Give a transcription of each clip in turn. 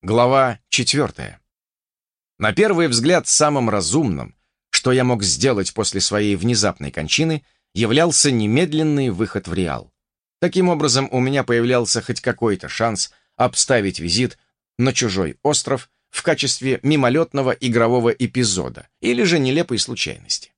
Глава четвертая. На первый взгляд самым разумным, что я мог сделать после своей внезапной кончины, являлся немедленный выход в Реал. Таким образом, у меня появлялся хоть какой-то шанс обставить визит на чужой остров в качестве мимолетного игрового эпизода или же нелепой случайности.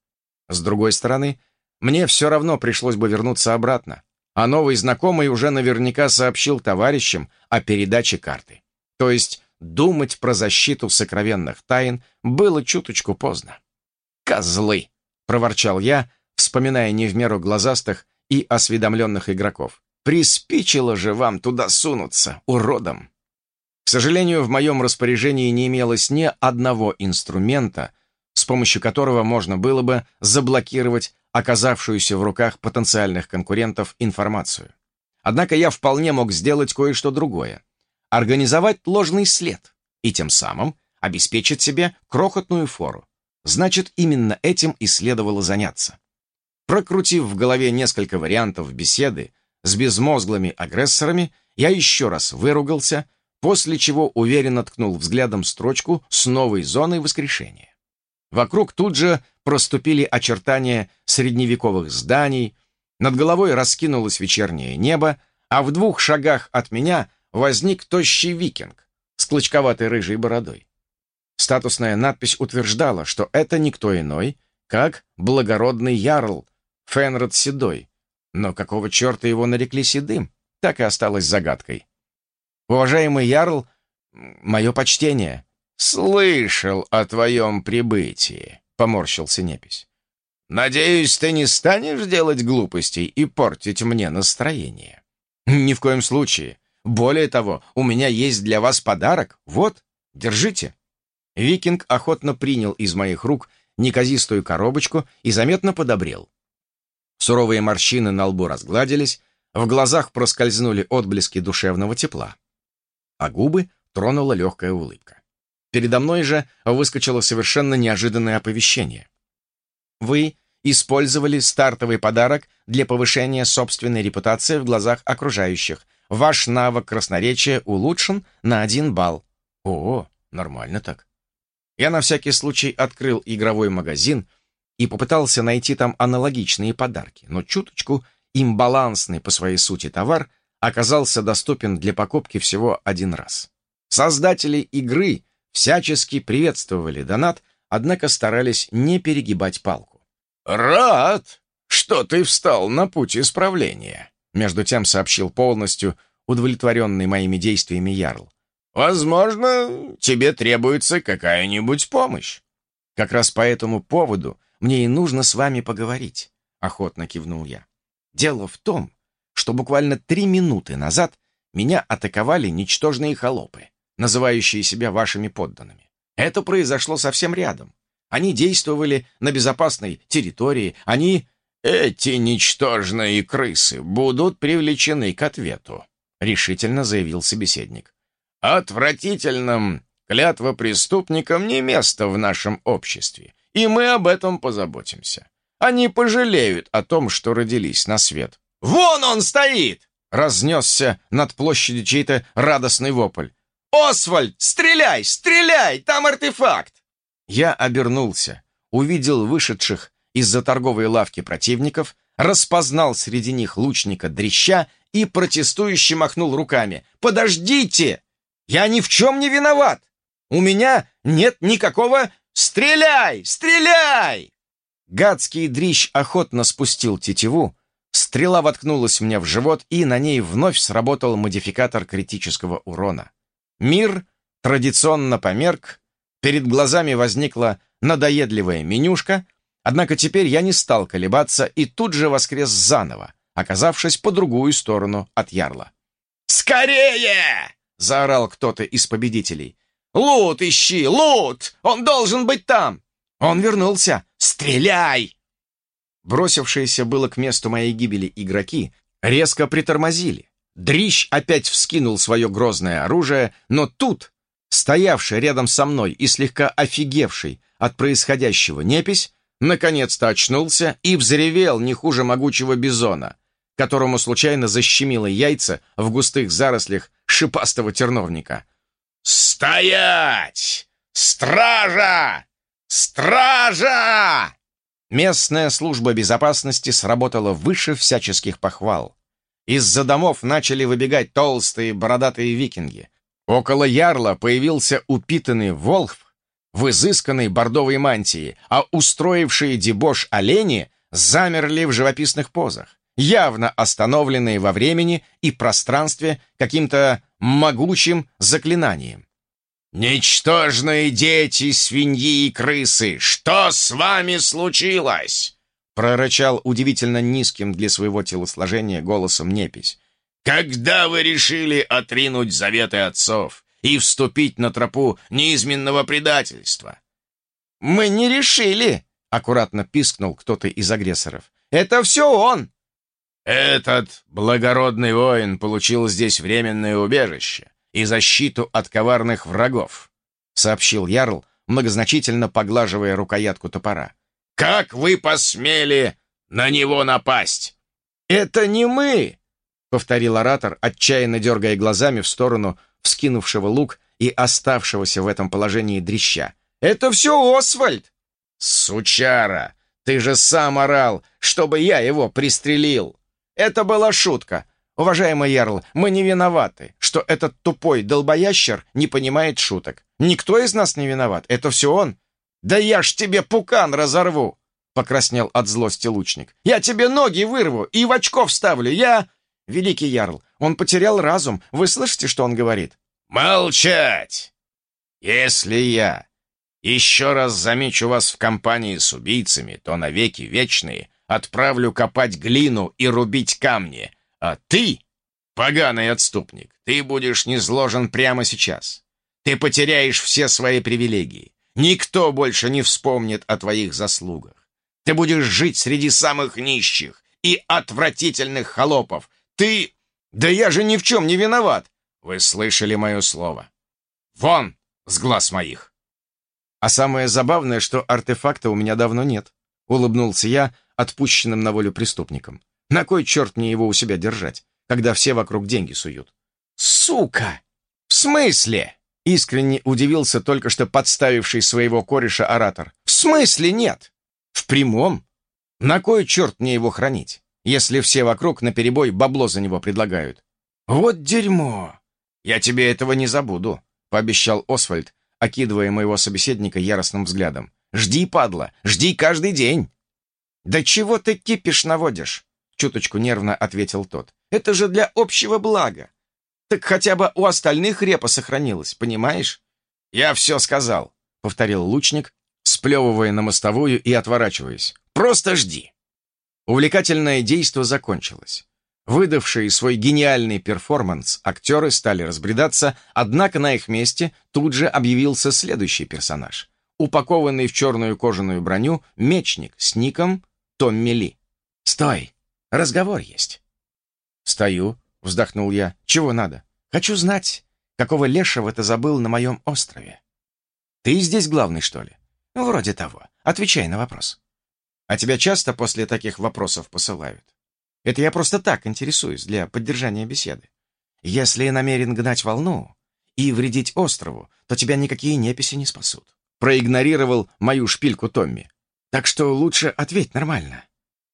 С другой стороны, мне все равно пришлось бы вернуться обратно, а новый знакомый уже наверняка сообщил товарищам о передаче карты. То есть думать про защиту сокровенных тайн было чуточку поздно. «Козлы!» — проворчал я, вспоминая не в меру глазастых и осведомленных игроков. «Приспичило же вам туда сунуться, уродом!» К сожалению, в моем распоряжении не имелось ни одного инструмента, с помощью которого можно было бы заблокировать оказавшуюся в руках потенциальных конкурентов информацию. Однако я вполне мог сделать кое-что другое организовать ложный след и тем самым обеспечить себе крохотную фору. Значит, именно этим и следовало заняться. Прокрутив в голове несколько вариантов беседы с безмозглыми агрессорами, я еще раз выругался, после чего уверенно ткнул взглядом строчку с новой зоной воскрешения. Вокруг тут же проступили очертания средневековых зданий, над головой раскинулось вечернее небо, а в двух шагах от меня возник тощий викинг с клочковатой рыжей бородой. Статусная надпись утверждала, что это никто иной, как благородный ярл Фенрод Седой. Но какого черта его нарекли Седым, так и осталось загадкой. «Уважаемый ярл, мое почтение». «Слышал о твоем прибытии», — поморщился Непись. «Надеюсь, ты не станешь делать глупостей и портить мне настроение». «Ни в коем случае. Более того, у меня есть для вас подарок. Вот, держите». Викинг охотно принял из моих рук неказистую коробочку и заметно подобрел. Суровые морщины на лбу разгладились, в глазах проскользнули отблески душевного тепла, а губы тронула легкая улыбка. Передо мной же выскочило совершенно неожиданное оповещение. Вы использовали стартовый подарок для повышения собственной репутации в глазах окружающих – Ваш навык красноречия улучшен на один балл. О, нормально так. Я на всякий случай открыл игровой магазин и попытался найти там аналогичные подарки, но чуточку имбалансный по своей сути товар оказался доступен для покупки всего один раз. Создатели игры всячески приветствовали донат, однако старались не перегибать палку. «Рад, что ты встал на путь исправления», между тем сообщил полностью удовлетворенный моими действиями Ярл. «Возможно, тебе требуется какая-нибудь помощь». «Как раз по этому поводу мне и нужно с вами поговорить», — охотно кивнул я. «Дело в том, что буквально три минуты назад меня атаковали ничтожные холопы, называющие себя вашими подданными. Это произошло совсем рядом. Они действовали на безопасной территории, они «Эти ничтожные крысы будут привлечены к ответу», — решительно заявил собеседник. «Отвратительным клятвопреступникам не место в нашем обществе, и мы об этом позаботимся. Они пожалеют о том, что родились на свет». «Вон он стоит!» — разнесся над площадью чей-то радостный вопль. «Освальд, стреляй, стреляй! Там артефакт!» Я обернулся, увидел вышедших из-за торговой лавки противников, распознал среди них лучника дрища и протестующе махнул руками. «Подождите! Я ни в чем не виноват! У меня нет никакого... Стреляй! Стреляй!» Гадский дрищ охотно спустил тетиву, стрела воткнулась мне в живот, и на ней вновь сработал модификатор критического урона. Мир традиционно померк, перед глазами возникла надоедливая менюшка — Однако теперь я не стал колебаться и тут же воскрес заново, оказавшись по другую сторону от ярла. «Скорее!» — заорал кто-то из победителей. «Лут ищи! Лут! Он должен быть там!» «Он вернулся! Стреляй!» Бросившиеся было к месту моей гибели игроки резко притормозили. Дрищ опять вскинул свое грозное оружие, но тут, стоявший рядом со мной и слегка офигевший от происходящего непись, наконец-то очнулся и взревел не хуже могучего бизона, которому случайно защемило яйца в густых зарослях шипастого терновника. «Стоять! Стража! Стража!» Местная служба безопасности сработала выше всяческих похвал. Из-за домов начали выбегать толстые бородатые викинги. Около ярла появился упитанный волхв в изысканной бордовой мантии, а устроившие дебош олени замерли в живописных позах, явно остановленные во времени и пространстве каким-то могучим заклинанием. «Ничтожные дети, свиньи и крысы, что с вами случилось?» прорычал удивительно низким для своего телосложения голосом непись. «Когда вы решили отринуть заветы отцов и вступить на тропу неизменного предательства?» «Мы не решили!» — аккуратно пискнул кто-то из агрессоров. «Это все он!» «Этот благородный воин получил здесь временное убежище и защиту от коварных врагов», — сообщил Ярл, многозначительно поглаживая рукоятку топора. «Как вы посмели на него напасть?» «Это не мы!» — повторил оратор, отчаянно дергая глазами в сторону вскинувшего лук и оставшегося в этом положении дрища. «Это все Освальд!» «Сучара! Ты же сам орал, чтобы я его пристрелил!» Это была шутка. Уважаемый Ярл, мы не виноваты, что этот тупой долбоящер не понимает шуток. Никто из нас не виноват, это все он. Да я ж тебе пукан разорву!» Покраснел от злости лучник. «Я тебе ноги вырву и в очко вставлю, я...» «Великий Ярл, он потерял разум. Вы слышите, что он говорит?» «Молчать! Если я еще раз замечу вас в компании с убийцами, то навеки вечные отправлю копать глину и рубить камни, а ты, поганый отступник, ты будешь низложен прямо сейчас. Ты потеряешь все свои привилегии. Никто больше не вспомнит о твоих заслугах. Ты будешь жить среди самых нищих и отвратительных холопов. Ты... Да я же ни в чем не виноват. Вы слышали мое слово. Вон с глаз моих. А самое забавное, что артефакта у меня давно нет. Улыбнулся я, отпущенным на волю преступником. На кой черт мне его у себя держать, когда все вокруг деньги суют? «Сука! В смысле?» Искренне удивился только что подставивший своего кореша оратор. «В смысле нет? В прямом? На кой черт мне его хранить, если все вокруг наперебой бабло за него предлагают? Вот дерьмо! Я тебе этого не забуду», — пообещал Освальд, окидывая моего собеседника яростным взглядом. «Жди, падла, жди каждый день!» «Да чего ты кипиш наводишь?» — чуточку нервно ответил тот. «Это же для общего блага. Так хотя бы у остальных репа сохранилась, понимаешь?» «Я все сказал», — повторил лучник, сплевывая на мостовую и отворачиваясь. «Просто жди». Увлекательное действо закончилось. Выдавшие свой гениальный перформанс, актеры стали разбредаться, однако на их месте тут же объявился следующий персонаж. Упакованный в черную кожаную броню мечник с ником Томми Ли. «Стой! Разговор есть!» «Стою», — вздохнул я. «Чего надо? Хочу знать, какого лешего ты забыл на моем острове. Ты здесь главный, что ли?» «Вроде того. Отвечай на вопрос». «А тебя часто после таких вопросов посылают?» «Это я просто так интересуюсь, для поддержания беседы. Если намерен гнать волну и вредить острову, то тебя никакие неписи не спасут». Проигнорировал мою шпильку Томми. Так что лучше ответь нормально.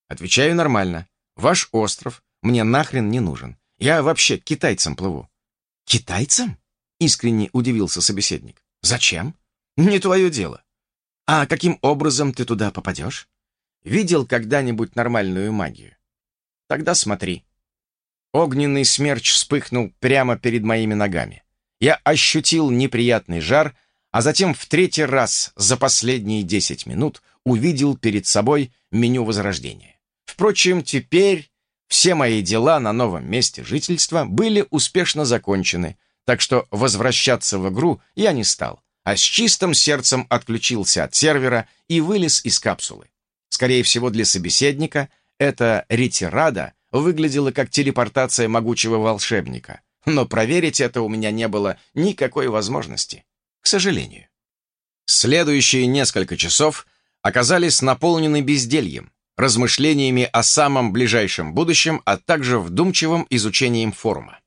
Отвечаю нормально. Ваш остров мне нахрен не нужен. Я вообще к китайцам плыву. Китайцам? Искренне удивился собеседник. Зачем? Не твое дело. А каким образом ты туда попадешь? Видел когда-нибудь нормальную магию? Тогда смотри. Огненный смерч вспыхнул прямо перед моими ногами. Я ощутил неприятный жар, а затем в третий раз за последние десять минут увидел перед собой меню возрождения. Впрочем, теперь все мои дела на новом месте жительства были успешно закончены, так что возвращаться в игру я не стал, а с чистым сердцем отключился от сервера и вылез из капсулы. Скорее всего, для собеседника эта ретирада выглядела как телепортация могучего волшебника, но проверить это у меня не было никакой возможности, к сожалению. Следующие несколько часов оказались наполнены бездельем, размышлениями о самом ближайшем будущем, а также вдумчивым изучением форума.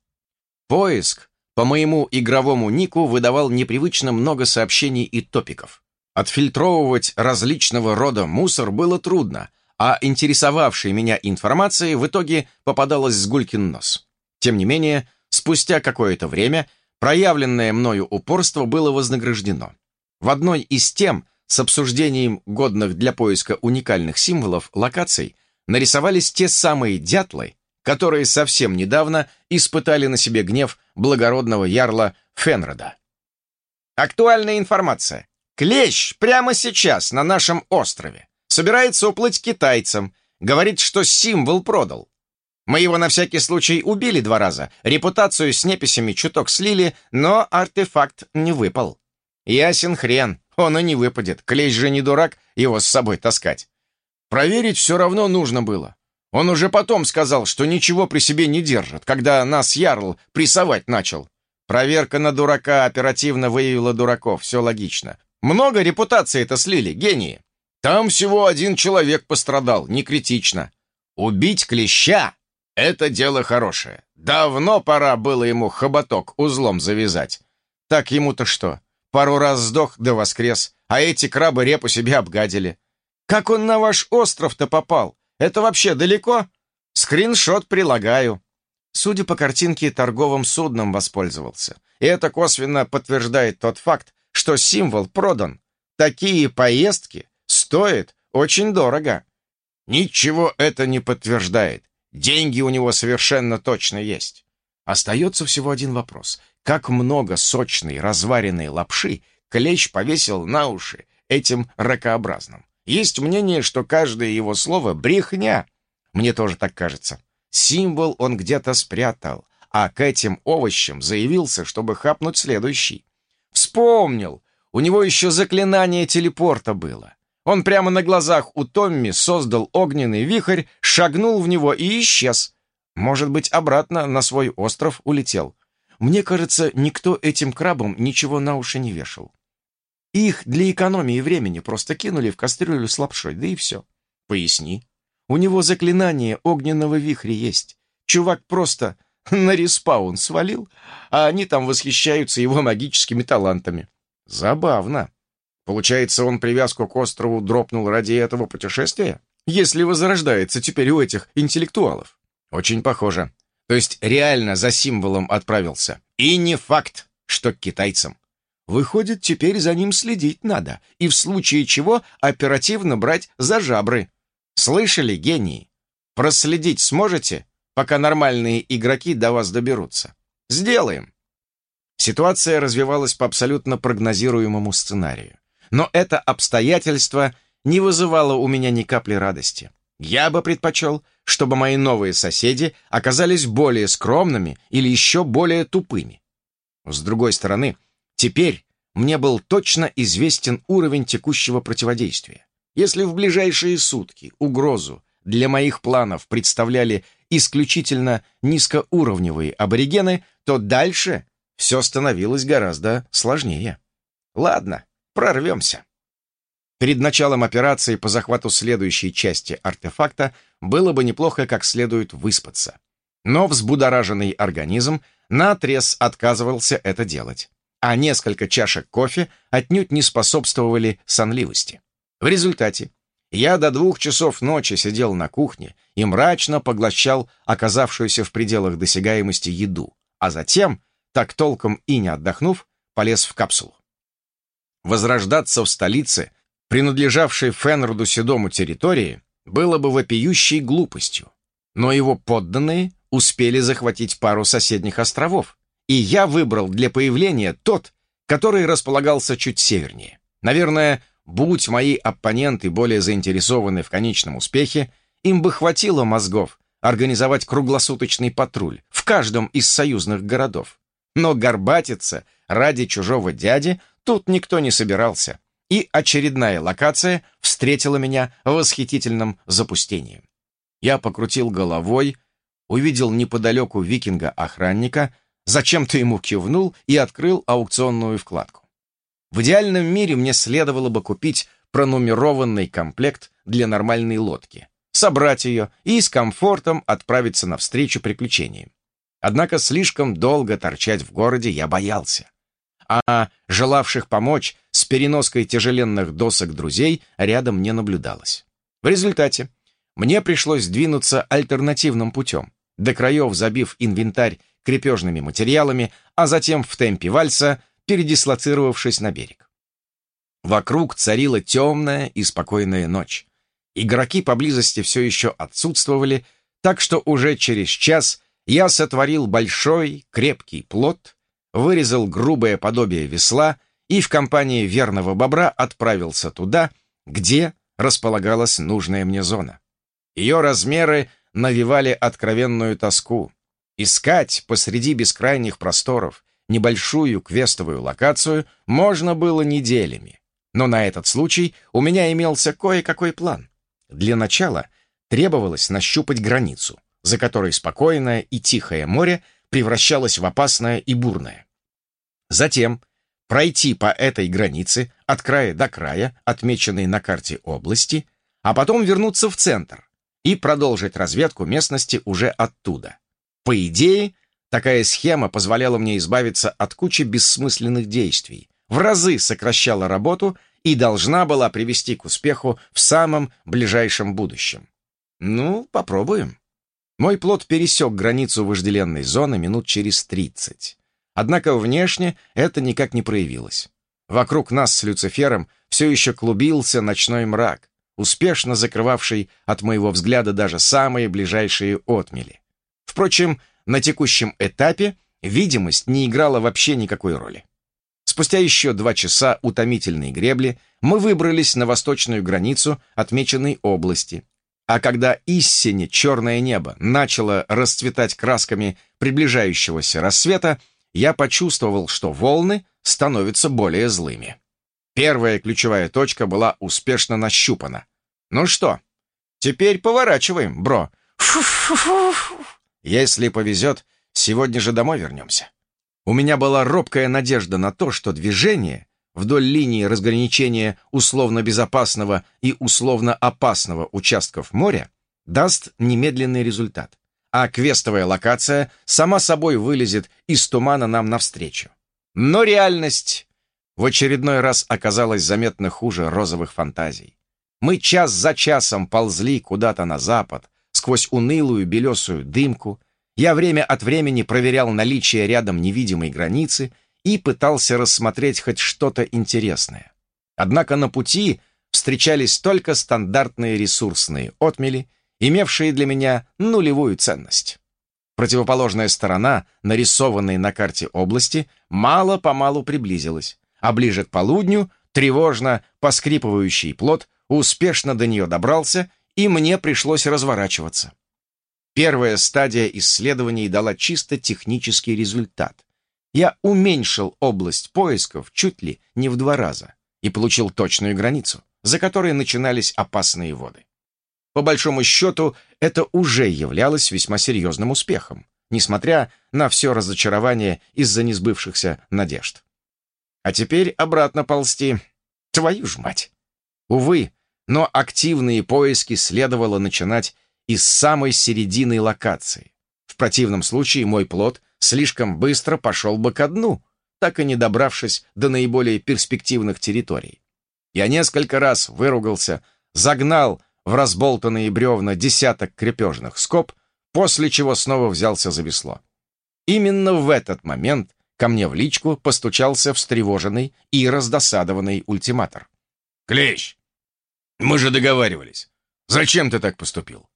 Поиск по моему игровому нику выдавал непривычно много сообщений и топиков. Отфильтровывать различного рода мусор было трудно, а интересовавшей меня информации в итоге попадалась с гулькин нос. Тем не менее, спустя какое-то время проявленное мною упорство было вознаграждено. В одной из тем, с обсуждением годных для поиска уникальных символов локаций, нарисовались те самые дятлы, которые совсем недавно испытали на себе гнев благородного ярла Фенрода. Актуальная информация. Клещ прямо сейчас на нашем острове. Собирается уплыть китайцам. Говорит, что символ продал. Мы его на всякий случай убили два раза, репутацию с неписями чуток слили, но артефакт не выпал. Ясен хрен, он и не выпадет. Клещ же не дурак его с собой таскать. Проверить все равно нужно было. Он уже потом сказал, что ничего при себе не держит, когда нас Ярл прессовать начал. Проверка на дурака оперативно выявила дураков, все логично. Много репутации-то слили, гении. Там всего один человек пострадал, не критично. Убить клеща — это дело хорошее. Давно пора было ему хоботок узлом завязать. Так ему-то что? Пару раз сдох да воскрес, а эти крабы репу себе обгадили. Как он на ваш остров-то попал? Это вообще далеко? Скриншот прилагаю. Судя по картинке, торговым судном воспользовался. И это косвенно подтверждает тот факт, что символ продан. Такие поездки стоят очень дорого. Ничего это не подтверждает. Деньги у него совершенно точно есть. Остается всего один вопрос. Как много сочной разваренной лапши Клещ повесил на уши этим ракообразным? Есть мнение, что каждое его слово — брехня. Мне тоже так кажется. Символ он где-то спрятал, а к этим овощам заявился, чтобы хапнуть следующий. Вспомнил, у него еще заклинание телепорта было. Он прямо на глазах у Томми создал огненный вихрь, шагнул в него и исчез. Может быть, обратно на свой остров улетел. Мне кажется, никто этим крабам ничего на уши не вешал. Их для экономии времени просто кинули в кастрюлю с лапшой, да и все. Поясни. У него заклинание огненного вихря есть. Чувак просто на респаун свалил, а они там восхищаются его магическими талантами. Забавно. Получается, он привязку к острову дропнул ради этого путешествия? Если возрождается теперь у этих интеллектуалов. Очень похоже. То есть реально за символом отправился. И не факт, что к китайцам. Выходит, теперь за ним следить надо, и в случае чего оперативно брать за жабры. Слышали, гении? Проследить сможете, пока нормальные игроки до вас доберутся? Сделаем. Ситуация развивалась по абсолютно прогнозируемому сценарию. Но это обстоятельство не вызывало у меня ни капли радости. Я бы предпочел, чтобы мои новые соседи оказались более скромными или еще более тупыми. С другой стороны, Теперь мне был точно известен уровень текущего противодействия. Если в ближайшие сутки угрозу для моих планов представляли исключительно низкоуровневые аборигены, то дальше все становилось гораздо сложнее. Ладно, прорвемся. Перед началом операции по захвату следующей части артефакта было бы неплохо как следует выспаться. Но взбудораженный организм наотрез отказывался это делать а несколько чашек кофе отнюдь не способствовали сонливости. В результате я до двух часов ночи сидел на кухне и мрачно поглощал оказавшуюся в пределах досягаемости еду, а затем, так толком и не отдохнув, полез в капсулу. Возрождаться в столице, принадлежавшей Фенроду Седому территории, было бы вопиющей глупостью, но его подданные успели захватить пару соседних островов, и я выбрал для появления тот, который располагался чуть севернее. Наверное, будь мои оппоненты более заинтересованы в конечном успехе, им бы хватило мозгов организовать круглосуточный патруль в каждом из союзных городов. Но горбатиться ради чужого дяди тут никто не собирался, и очередная локация встретила меня восхитительным запустением. Я покрутил головой, увидел неподалеку викинга-охранника, Зачем-то ему кивнул и открыл аукционную вкладку. В идеальном мире мне следовало бы купить пронумерованный комплект для нормальной лодки, собрать ее и с комфортом отправиться навстречу приключениям. Однако слишком долго торчать в городе я боялся. А желавших помочь с переноской тяжеленных досок друзей рядом не наблюдалось. В результате мне пришлось двинуться альтернативным путем, до краев забив инвентарь крепежными материалами, а затем в темпе вальса, передислоцировавшись на берег. Вокруг царила темная и спокойная ночь. Игроки поблизости все еще отсутствовали, так что уже через час я сотворил большой, крепкий плот, вырезал грубое подобие весла и в компании верного бобра отправился туда, где располагалась нужная мне зона. Ее размеры навевали откровенную тоску. Искать посреди бескрайних просторов небольшую квестовую локацию можно было неделями. Но на этот случай у меня имелся кое-какой план. Для начала требовалось нащупать границу, за которой спокойное и тихое море превращалось в опасное и бурное. Затем пройти по этой границе от края до края, отмеченной на карте области, а потом вернуться в центр и продолжить разведку местности уже оттуда. По идее, такая схема позволяла мне избавиться от кучи бессмысленных действий, в разы сокращала работу и должна была привести к успеху в самом ближайшем будущем. Ну, попробуем. Мой плод пересек границу вожделенной зоны минут через 30. Однако внешне это никак не проявилось. Вокруг нас с Люцифером все еще клубился ночной мрак, успешно закрывавший от моего взгляда даже самые ближайшие отмели. Впрочем, на текущем этапе видимость не играла вообще никакой роли. Спустя еще два часа утомительной гребли мы выбрались на восточную границу отмеченной области. А когда истине черное небо начало расцветать красками приближающегося рассвета, я почувствовал, что волны становятся более злыми. Первая ключевая точка была успешно нащупана. Ну что, теперь поворачиваем, бро. Если повезет, сегодня же домой вернемся. У меня была робкая надежда на то, что движение вдоль линии разграничения условно-безопасного и условно-опасного участков моря даст немедленный результат а квестовая локация сама собой вылезет из тумана нам навстречу. Но реальность в очередной раз оказалась заметно хуже розовых фантазий. Мы час за часом ползли куда-то на запад, сквозь унылую белесую дымку. Я время от времени проверял наличие рядом невидимой границы и пытался рассмотреть хоть что-то интересное. Однако на пути встречались только стандартные ресурсные отмели — имевшие для меня нулевую ценность. Противоположная сторона, нарисованной на карте области, мало-помалу приблизилась, а ближе к полудню тревожно поскрипывающий плод успешно до нее добрался, и мне пришлось разворачиваться. Первая стадия исследований дала чисто технический результат. Я уменьшил область поисков чуть ли не в два раза и получил точную границу, за которой начинались опасные воды. По большому счету, это уже являлось весьма серьезным успехом, несмотря на все разочарование из-за несбывшихся надежд. А теперь обратно ползти. Твою ж мать! Увы, но активные поиски следовало начинать из самой середины локации. В противном случае мой плод слишком быстро пошел бы ко дну, так и не добравшись до наиболее перспективных территорий. Я несколько раз выругался, загнал в разболтанные бревна десяток крепежных скоб, после чего снова взялся за весло. Именно в этот момент ко мне в личку постучался встревоженный и раздосадованный ультиматор. «Клещ, мы же договаривались. Зачем ты так поступил?»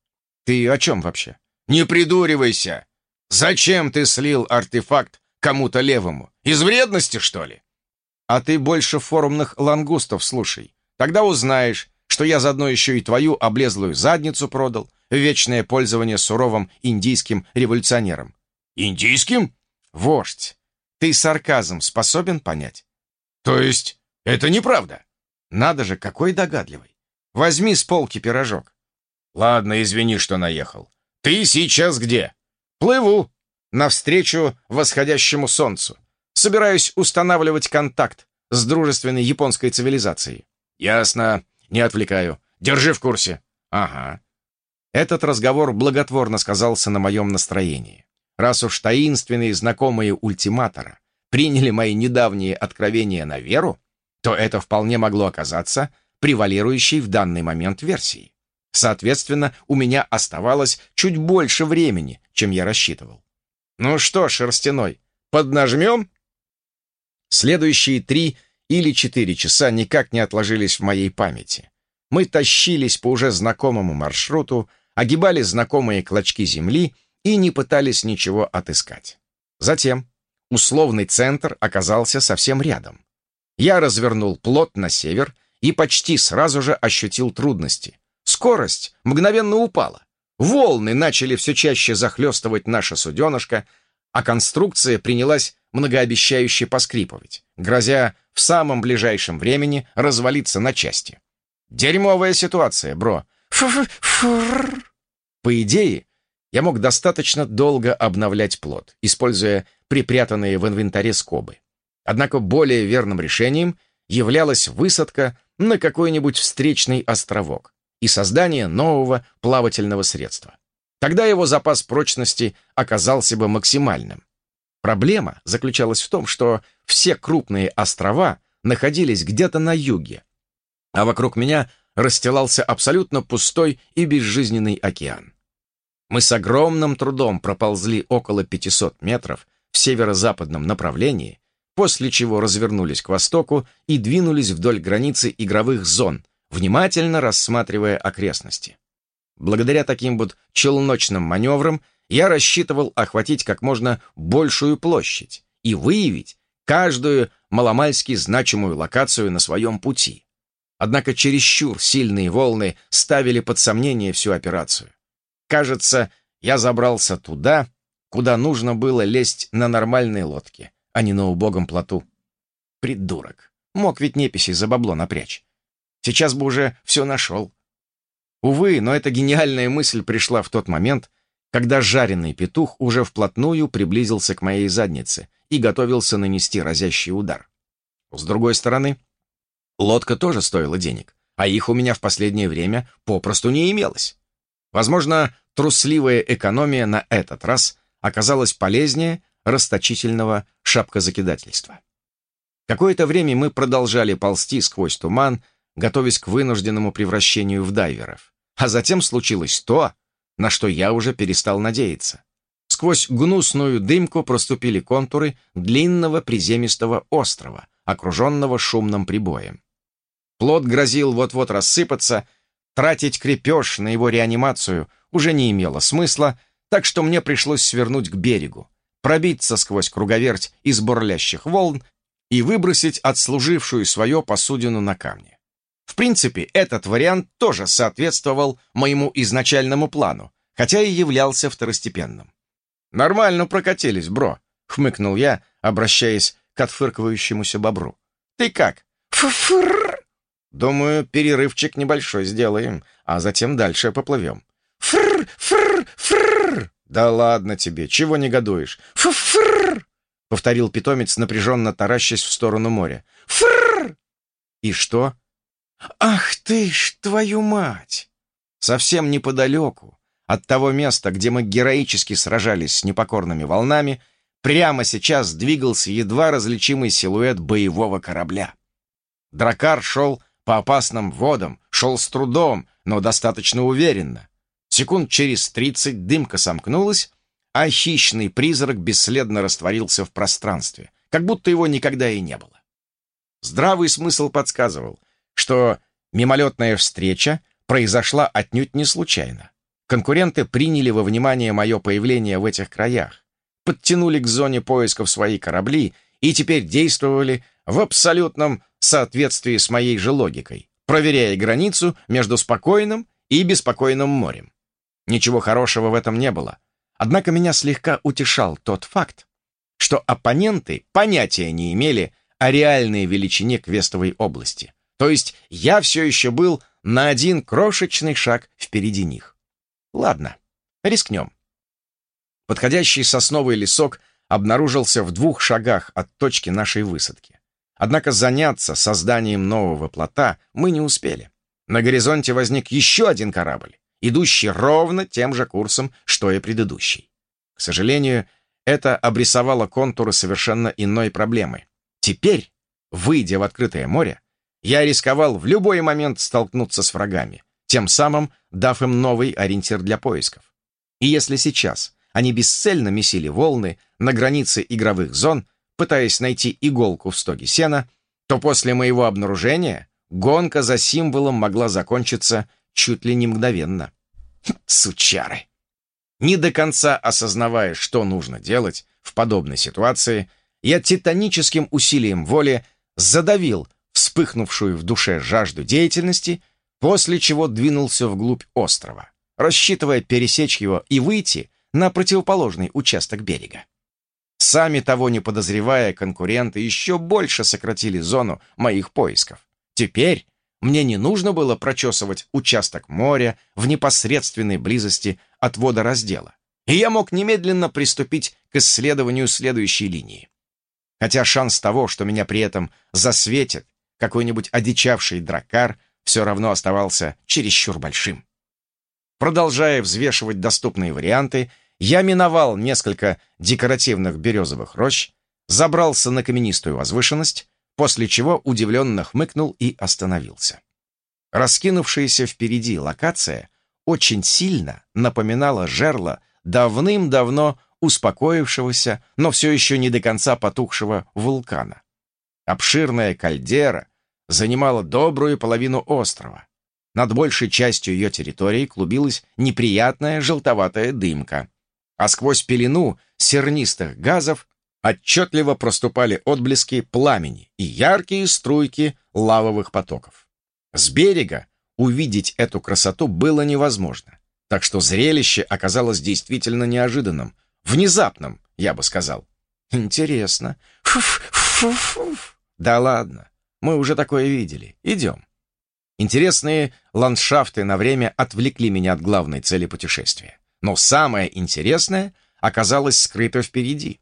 «Ты о чем вообще?» «Не придуривайся! Зачем ты слил артефакт кому-то левому? Из вредности, что ли?» «А ты больше форумных лангустов слушай. Тогда узнаешь, что я заодно еще и твою облезлую задницу продал в вечное пользование суровым индийским революционером. Индийским? Вождь, ты сарказм способен понять? То есть это неправда? Надо же, какой догадливый. Возьми с полки пирожок. Ладно, извини, что наехал. Ты сейчас где? Плыву. Навстречу восходящему солнцу. Собираюсь устанавливать контакт с дружественной японской цивилизацией. Ясно. Не отвлекаю. Держи в курсе. Ага. Этот разговор благотворно сказался на моем настроении. раз уж таинственные знакомые ультиматора приняли мои недавние откровения на веру, то это вполне могло оказаться превалирующей в данный момент версией. Соответственно, у меня оставалось чуть больше времени, чем я рассчитывал. Ну что, Шерстяной, поднажмем? Следующие три или четыре часа никак не отложились в моей памяти. Мы тащились по уже знакомому маршруту, огибали знакомые клочки земли и не пытались ничего отыскать. Затем условный центр оказался совсем рядом. Я развернул плот на север и почти сразу же ощутил трудности. Скорость мгновенно упала. Волны начали все чаще захлестывать наше суденышко, а конструкция принялась многообещающе поскрипывать, грозя в самом ближайшем времени развалиться на части. Дерьмовая ситуация, бро. По идее, я мог достаточно долго обновлять плод, используя припрятанные в инвентаре скобы. Однако более верным решением являлась высадка на какой-нибудь встречный островок и создание нового плавательного средства. Тогда его запас прочности оказался бы максимальным. Проблема заключалась в том, что все крупные острова находились где-то на юге, а вокруг меня расстилался абсолютно пустой и безжизненный океан. Мы с огромным трудом проползли около 500 метров в северо-западном направлении, после чего развернулись к востоку и двинулись вдоль границы игровых зон, внимательно рассматривая окрестности. Благодаря таким вот челночным маневрам я рассчитывал охватить как можно большую площадь и выявить каждую маломальски значимую локацию на своем пути. Однако чересчур сильные волны ставили под сомнение всю операцию. Кажется, я забрался туда, куда нужно было лезть на нормальной лодке, а не на убогом плоту. Придурок. Мог ведь неписи за бабло напрячь. Сейчас бы уже все нашел. Увы, но эта гениальная мысль пришла в тот момент, когда жареный петух уже вплотную приблизился к моей заднице и готовился нанести разящий удар. С другой стороны, лодка тоже стоила денег, а их у меня в последнее время попросту не имелось. Возможно, трусливая экономия на этот раз оказалась полезнее расточительного шапкозакидательства. Какое-то время мы продолжали ползти сквозь туман, готовясь к вынужденному превращению в дайверов. А затем случилось то, на что я уже перестал надеяться. Сквозь гнусную дымку проступили контуры длинного приземистого острова, окруженного шумным прибоем. Плод грозил вот-вот рассыпаться, тратить крепеж на его реанимацию уже не имело смысла, так что мне пришлось свернуть к берегу, пробиться сквозь круговерть из бурлящих волн и выбросить отслужившую свое посудину на камни. В принципе, этот вариант тоже соответствовал моему изначальному плану, хотя и являлся второстепенным. «Нормально прокатились, бро», — хмыкнул я, обращаясь к отфыркивающемуся бобру. «Ты как?» «Фу-фур!» «Думаю, перерывчик небольшой сделаем, а затем дальше поплывем». «Да ладно тебе, чего негодуешь?» «Фу-фрр!» — повторил питомец, напряженно таращась в сторону моря. «Фрр!» «И что?» «Ах ты ж, твою мать!» Совсем неподалеку, от того места, где мы героически сражались с непокорными волнами, прямо сейчас двигался едва различимый силуэт боевого корабля. Дракар шел по опасным водам, шел с трудом, но достаточно уверенно. Секунд через тридцать дымка сомкнулась, а хищный призрак бесследно растворился в пространстве, как будто его никогда и не было. Здравый смысл подсказывал, что мимолетная встреча произошла отнюдь не случайно. Конкуренты приняли во внимание мое появление в этих краях, подтянули к зоне поисков свои корабли и теперь действовали в абсолютном соответствии с моей же логикой, проверяя границу между спокойным и беспокойным морем. Ничего хорошего в этом не было. Однако меня слегка утешал тот факт, что оппоненты понятия не имели о реальной величине квестовой области. То есть я все еще был на один крошечный шаг впереди них. Ладно, рискнем. Подходящий сосновый лесок обнаружился в двух шагах от точки нашей высадки. Однако заняться созданием нового плота мы не успели. На горизонте возник еще один корабль, идущий ровно тем же курсом, что и предыдущий. К сожалению, это обрисовало контуры совершенно иной проблемы. Теперь, выйдя в открытое море, я рисковал в любой момент столкнуться с врагами, тем самым дав им новый ориентир для поисков. И если сейчас они бесцельно месили волны на границе игровых зон, пытаясь найти иголку в стоге сена, то после моего обнаружения гонка за символом могла закончиться чуть ли не мгновенно. Сучары! Не до конца осознавая, что нужно делать в подобной ситуации, я титаническим усилием воли задавил вспыхнувшую в душе жажду деятельности, после чего двинулся вглубь острова, рассчитывая пересечь его и выйти на противоположный участок берега. Сами того не подозревая, конкуренты еще больше сократили зону моих поисков. Теперь мне не нужно было прочесывать участок моря в непосредственной близости от водораздела, и я мог немедленно приступить к исследованию следующей линии. Хотя шанс того, что меня при этом засветит какой-нибудь одичавший дракар, все равно оставался чересчур большим. Продолжая взвешивать доступные варианты, я миновал несколько декоративных березовых рощ, забрался на каменистую возвышенность, после чего удивленно хмыкнул и остановился. Раскинувшаяся впереди локация очень сильно напоминала жерло давным-давно успокоившегося, но все еще не до конца потухшего вулкана. Обширная кальдера занимала добрую половину острова. Над большей частью ее территории клубилась неприятная желтоватая дымка а сквозь пелену сернистых газов отчетливо проступали отблески пламени и яркие струйки лавовых потоков. С берега увидеть эту красоту было невозможно, так что зрелище оказалось действительно неожиданным, внезапным, я бы сказал. Интересно. Фуф-фуф-фуф. Да ладно, мы уже такое видели. Идем. Интересные ландшафты на время отвлекли меня от главной цели путешествия. Но самое интересное оказалось скрыто впереди.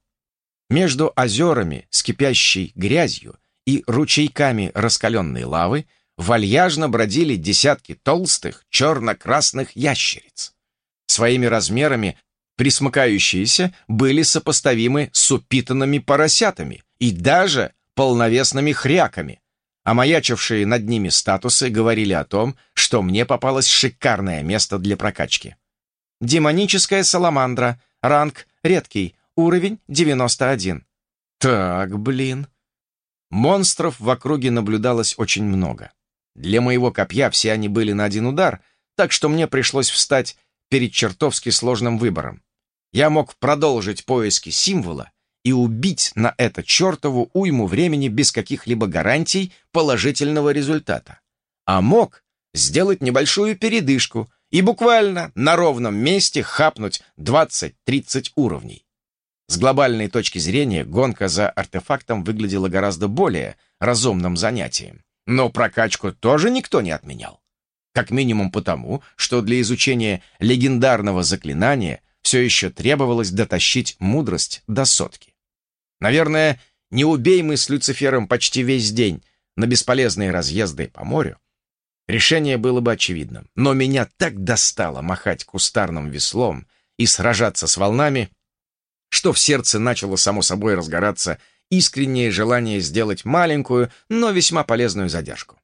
Между озерами с кипящей грязью и ручейками раскаленной лавы вальяжно бродили десятки толстых черно-красных ящериц. Своими размерами присмыкающиеся были сопоставимы с упитанными поросятами и даже полновесными хряками, а маячившие над ними статусы говорили о том, что мне попалось шикарное место для прокачки. Демоническая саламандра. Ранг редкий. Уровень 91. Так, блин. Монстров в округе наблюдалось очень много. Для моего копья все они были на один удар, так что мне пришлось встать перед чертовски сложным выбором. Я мог продолжить поиски символа и убить на это чертову уйму времени без каких-либо гарантий положительного результата. А мог сделать небольшую передышку — и буквально на ровном месте хапнуть 20-30 уровней. С глобальной точки зрения гонка за артефактом выглядела гораздо более разумным занятием. Но прокачку тоже никто не отменял. Как минимум потому, что для изучения легендарного заклинания все еще требовалось дотащить мудрость до сотки. Наверное, не убей мы с Люцифером почти весь день на бесполезные разъезды по морю, Решение было бы очевидным, но меня так достало махать кустарным веслом и сражаться с волнами, что в сердце начало само собой разгораться искреннее желание сделать маленькую, но весьма полезную задержку.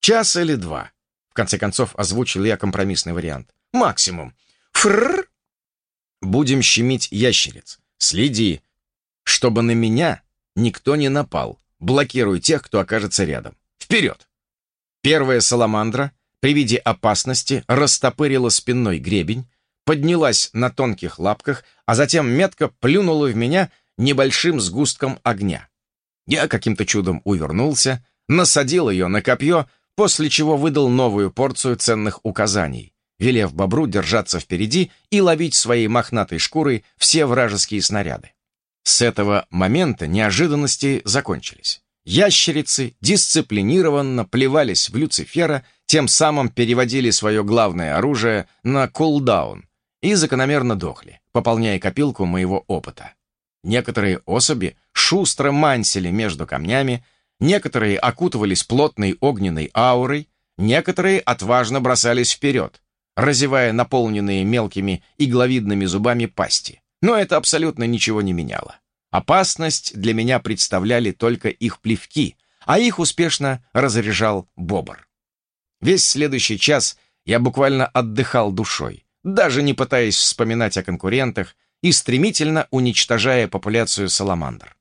Час или два. В конце концов, озвучил я компромиссный вариант. Максимум. Фрррр. Будем щемить ящериц. Следи, чтобы на меня никто не напал. Блокируй тех, кто окажется рядом. Вперед! Первая саламандра при виде опасности растопырила спинной гребень, поднялась на тонких лапках, а затем метко плюнула в меня небольшим сгустком огня. Я каким-то чудом увернулся, насадил ее на копье, после чего выдал новую порцию ценных указаний, велев бобру держаться впереди и ловить своей мохнатой шкурой все вражеские снаряды. С этого момента неожиданности закончились. Ящерицы дисциплинированно плевались в Люцифера, тем самым переводили свое главное оружие на кулдаун и закономерно дохли, пополняя копилку моего опыта. Некоторые особи шустро мансили между камнями, некоторые окутывались плотной огненной аурой, некоторые отважно бросались вперед, разевая наполненные мелкими игловидными зубами пасти, Но это абсолютно ничего не меняло. Опасность для меня представляли только их плевки, а их успешно разряжал бобр. Весь следующий час я буквально отдыхал душой, даже не пытаясь вспоминать о конкурентах и стремительно уничтожая популяцию саламандр.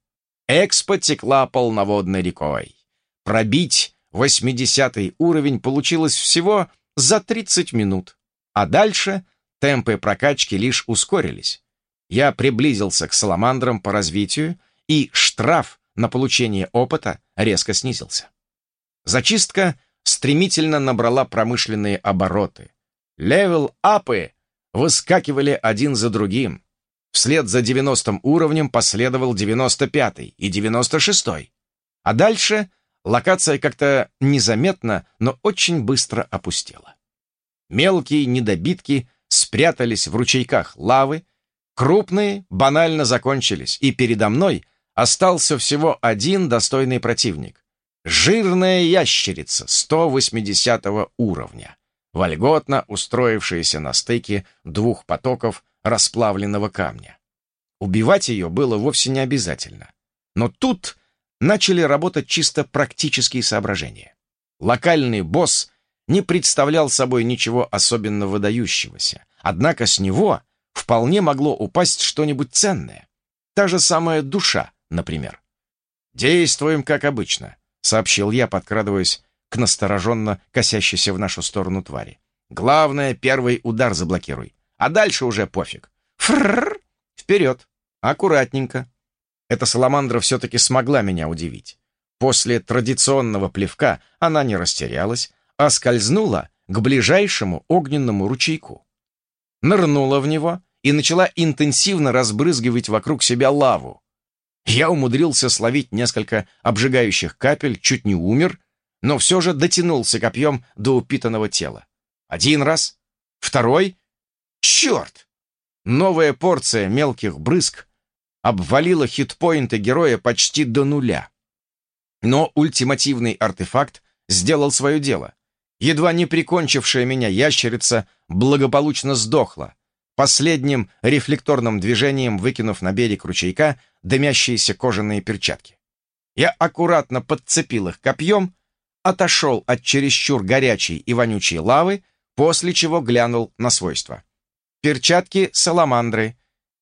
Экспо текла полноводной рекой. Пробить 80 уровень получилось всего за 30 минут, а дальше темпы прокачки лишь ускорились. Я приблизился к саламандрам по развитию, и штраф на получение опыта резко снизился. Зачистка стремительно набрала промышленные обороты. Левел-апы выскакивали один за другим. Вслед за 90 уровнем последовал 95 и 96 -й. А дальше локация как-то незаметно, но очень быстро опустела. Мелкие недобитки спрятались в ручейках лавы, крупные банально закончились, и передо мной остался всего один достойный противник. Жирная ящерица 180 уровня, вольготно устроившаяся на стыке двух потоков расплавленного камня. Убивать ее было вовсе не обязательно. Но тут начали работать чисто практические соображения. Локальный босс не представлял собой ничего особенно выдающегося, однако с него вполне могло упасть что-нибудь ценное. Та же самая душа, например. «Действуем как обычно», — сообщил я, подкрадываясь к настороженно косящейся в нашу сторону твари. «Главное, первый удар заблокируй, а дальше уже пофиг. Фрррр! Вперед! Аккуратненько!» Эта саламандра все-таки смогла меня удивить. После традиционного плевка она не растерялась, а скользнула к ближайшему огненному ручейку. Нырнула в него и начала интенсивно разбрызгивать вокруг себя лаву. Я умудрился словить несколько обжигающих капель, чуть не умер, но все же дотянулся копьем до упитанного тела. Один раз, второй. Черт! Новая порция мелких брызг обвалила хитпоинты героя почти до нуля. Но ультимативный артефакт сделал свое дело. Едва не прикончившая меня ящерица благополучно сдохла, последним рефлекторным движением выкинув на берег ручейка дымящиеся кожаные перчатки. Я аккуратно подцепил их копьем, отошел от чересчур горячей и вонючей лавы, после чего глянул на свойства. Перчатки саламандры.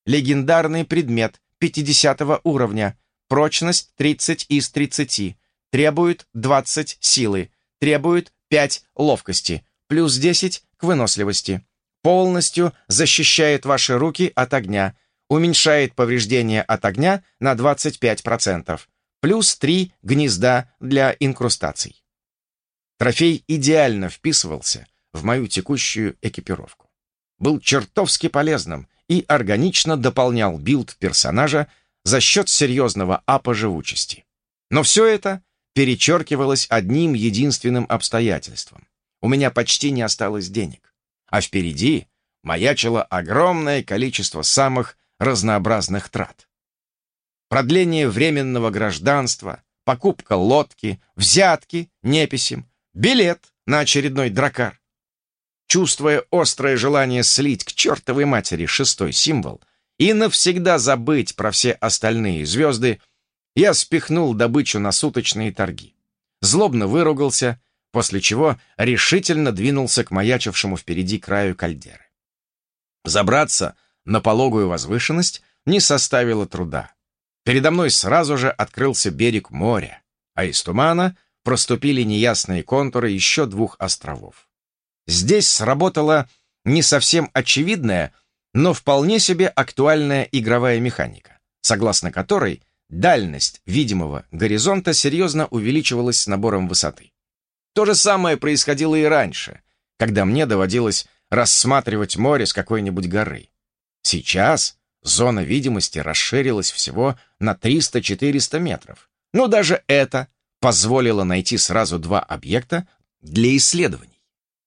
Легендарный предмет 50 уровня. Прочность 30 из 30. Требует 20 силы. Требует 5 ловкости. Плюс 10 к выносливости. Полностью защищает ваши руки от огня. Уменьшает повреждения от огня на 25%. Плюс 3 гнезда для инкрустаций. Трофей идеально вписывался в мою текущую экипировку. Был чертовски полезным и органично дополнял билд персонажа за счет серьезного апа живучести. Но все это перечеркивалось одним единственным обстоятельством. У меня почти не осталось денег, а впереди маячило огромное количество самых разнообразных трат. Продление временного гражданства, покупка лодки, взятки неписям, билет на очередной дракар. Чувствуя острое желание слить к чертовой матери шестой символ и навсегда забыть про все остальные звезды, я спихнул добычу на суточные торги. Злобно выругался, после чего решительно двинулся к маячившему впереди краю кальдеры. Забраться на пологую возвышенность не составило труда. Передо мной сразу же открылся берег моря, а из тумана проступили неясные контуры еще двух островов. Здесь сработала не совсем очевидная, но вполне себе актуальная игровая механика, согласно которой дальность видимого горизонта серьезно увеличивалась с набором высоты. То же самое происходило и раньше, когда мне доводилось рассматривать море с какой-нибудь горы. Сейчас зона видимости расширилась всего на 300-400 метров, но даже это позволило найти сразу два объекта для исследований.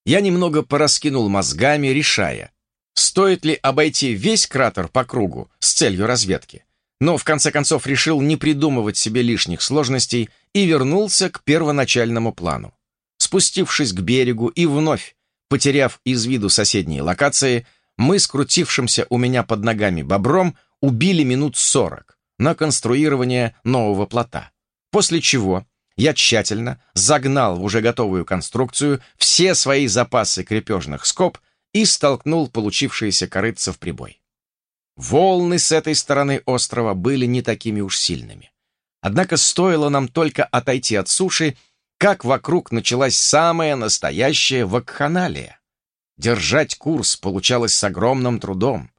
Я немного пораскинул мозгами, решая, стоит ли обойти весь кратер по кругу с целью разведки, но в конце концов решил не придумывать себе лишних сложностей и вернулся к первоначальному плану. Спустившись к берегу и вновь, потеряв из виду соседние локации, мы с крутившимся у меня под ногами бобром убили минут сорок на конструирование нового плота, после чего я тщательно загнал в уже готовую конструкцию все свои запасы крепежных скоб и столкнул получившиеся корыца в прибой. Волны с этой стороны острова были не такими уж сильными. Однако стоило нам только отойти от суши, как вокруг началась самая настоящая вакханалия. Держать курс получалось с огромным трудом.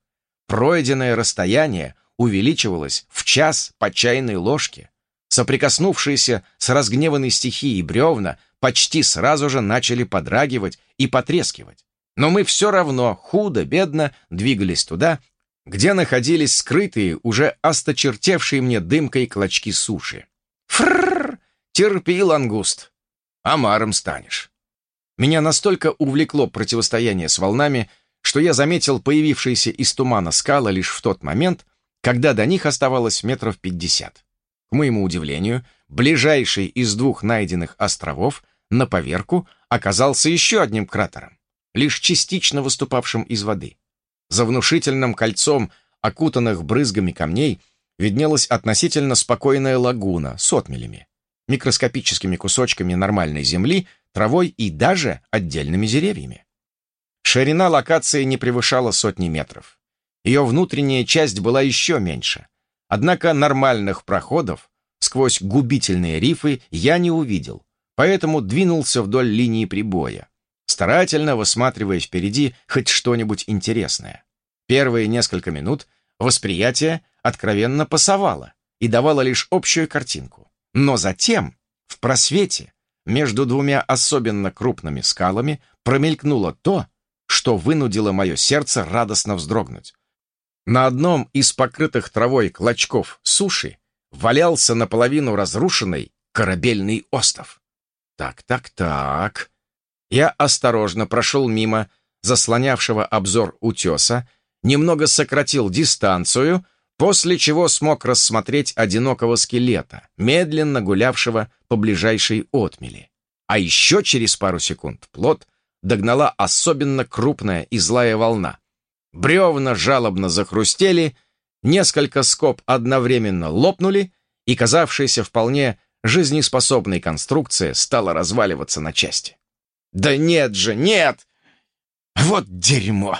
Пройденное расстояние увеличивалось в час по чайной ложке. Соприкоснувшиеся с разгневанной стихией бревна почти сразу же начали подрагивать и потрескивать. Но мы все равно худо-бедно двигались туда, где находились скрытые, уже осточертевшие мне дымкой клочки суши. Фрррр! Терпи, лангуст! Омаром станешь. Меня настолько увлекло противостояние с волнами, что я заметил появившиеся из тумана скалы лишь в тот момент, когда до них оставалось метров пятьдесят. К моему удивлению, ближайший из двух найденных островов на поверку оказался еще одним кратером, лишь частично выступавшим из воды. За внушительным кольцом окутанных брызгами камней виднелась относительно спокойная лагуна с отмелями, микроскопическими кусочками нормальной земли, травой и даже отдельными деревьями. Ширина локации не превышала сотни метров. Ее внутренняя часть была еще меньше, Однако нормальных проходов сквозь губительные рифы я не увидел, поэтому двинулся вдоль линии прибоя, старательно высматривая впереди хоть что-нибудь интересное. Первые несколько минут восприятие откровенно пасовало и давало лишь общую картинку. Но затем, в просвете, между двумя особенно крупными скалами промелькнуло то, что вынудило мое сердце радостно вздрогнуть. На одном из покрытых травой клочков суши валялся наполовину разрушенный корабельный остров. Так, так, так. Я осторожно прошел мимо заслонявшего обзор утеса, немного сократил дистанцию, после чего смог рассмотреть одинокого скелета, медленно гулявшего по ближайшей отмели. А еще через пару секунд плот догнала особенно крупная и злая волна, Бревна жалобно захрустели, несколько скоб одновременно лопнули, и казавшаяся вполне жизнеспособной конструкция стала разваливаться на части. «Да нет же, нет! Вот дерьмо!»